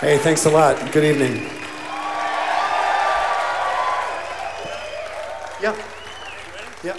Hey, thanks a lot. Good evening. Yeah. Yeah.